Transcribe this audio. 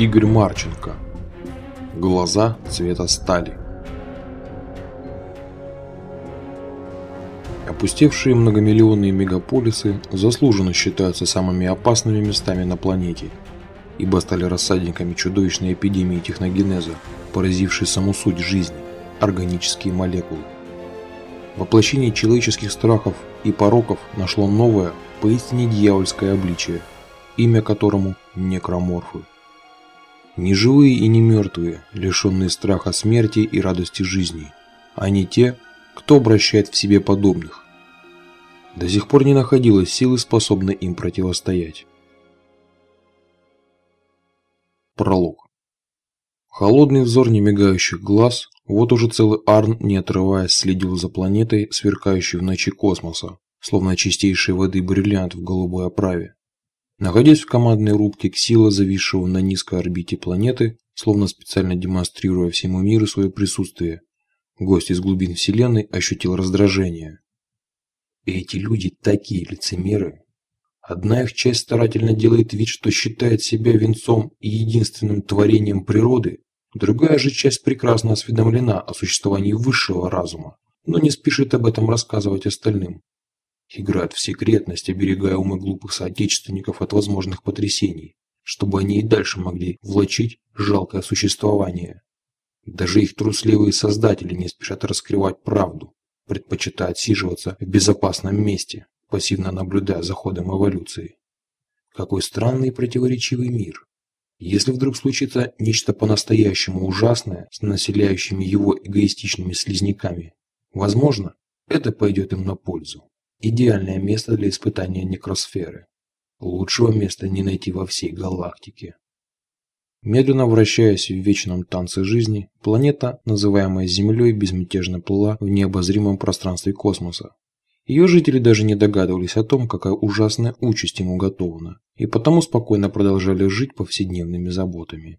Игорь Марченко Глаза цвета стали Опустевшие многомиллионные мегаполисы заслуженно считаются самыми опасными местами на планете, ибо стали рассадниками чудовищной эпидемии техногенеза, поразившей саму суть жизни – органические молекулы. Воплощение человеческих страхов и пороков нашло новое, поистине дьявольское обличие, имя которому – некроморфы. Не живые и не мертвые, лишенные страха смерти и радости жизни, а не те, кто обращает в себе подобных. До сих пор не находилось силы, способной им противостоять. Пролог. Холодный взор немигающих глаз, вот уже целый Арн, не отрываясь, следил за планетой, сверкающей в ночи космоса, словно чистейшей воды бриллиант в голубой оправе. Находясь в командной рубке Ксила, зависшего на низкой орбите планеты, словно специально демонстрируя всему миру свое присутствие, гость из глубин Вселенной ощутил раздражение. Эти люди такие лицемеры. Одна их часть старательно делает вид, что считает себя венцом и единственным творением природы, другая же часть прекрасно осведомлена о существовании высшего разума, но не спешит об этом рассказывать остальным играют в секретность, оберегая умы глупых соотечественников от возможных потрясений, чтобы они и дальше могли влачить жалкое существование. Даже их трусливые создатели не спешат раскрывать правду, предпочитая отсиживаться в безопасном месте, пассивно наблюдая за ходом эволюции. Какой странный и противоречивый мир. Если вдруг случится нечто по-настоящему ужасное с населяющими его эгоистичными слизняками, возможно, это пойдет им на пользу. Идеальное место для испытания некросферы. Лучшего места не найти во всей галактике. Медленно вращаясь в вечном танце жизни, планета, называемая Землей, безмятежно плыла в необозримом пространстве космоса. Ее жители даже не догадывались о том, какая ужасная участь им уготована, и потому спокойно продолжали жить повседневными заботами.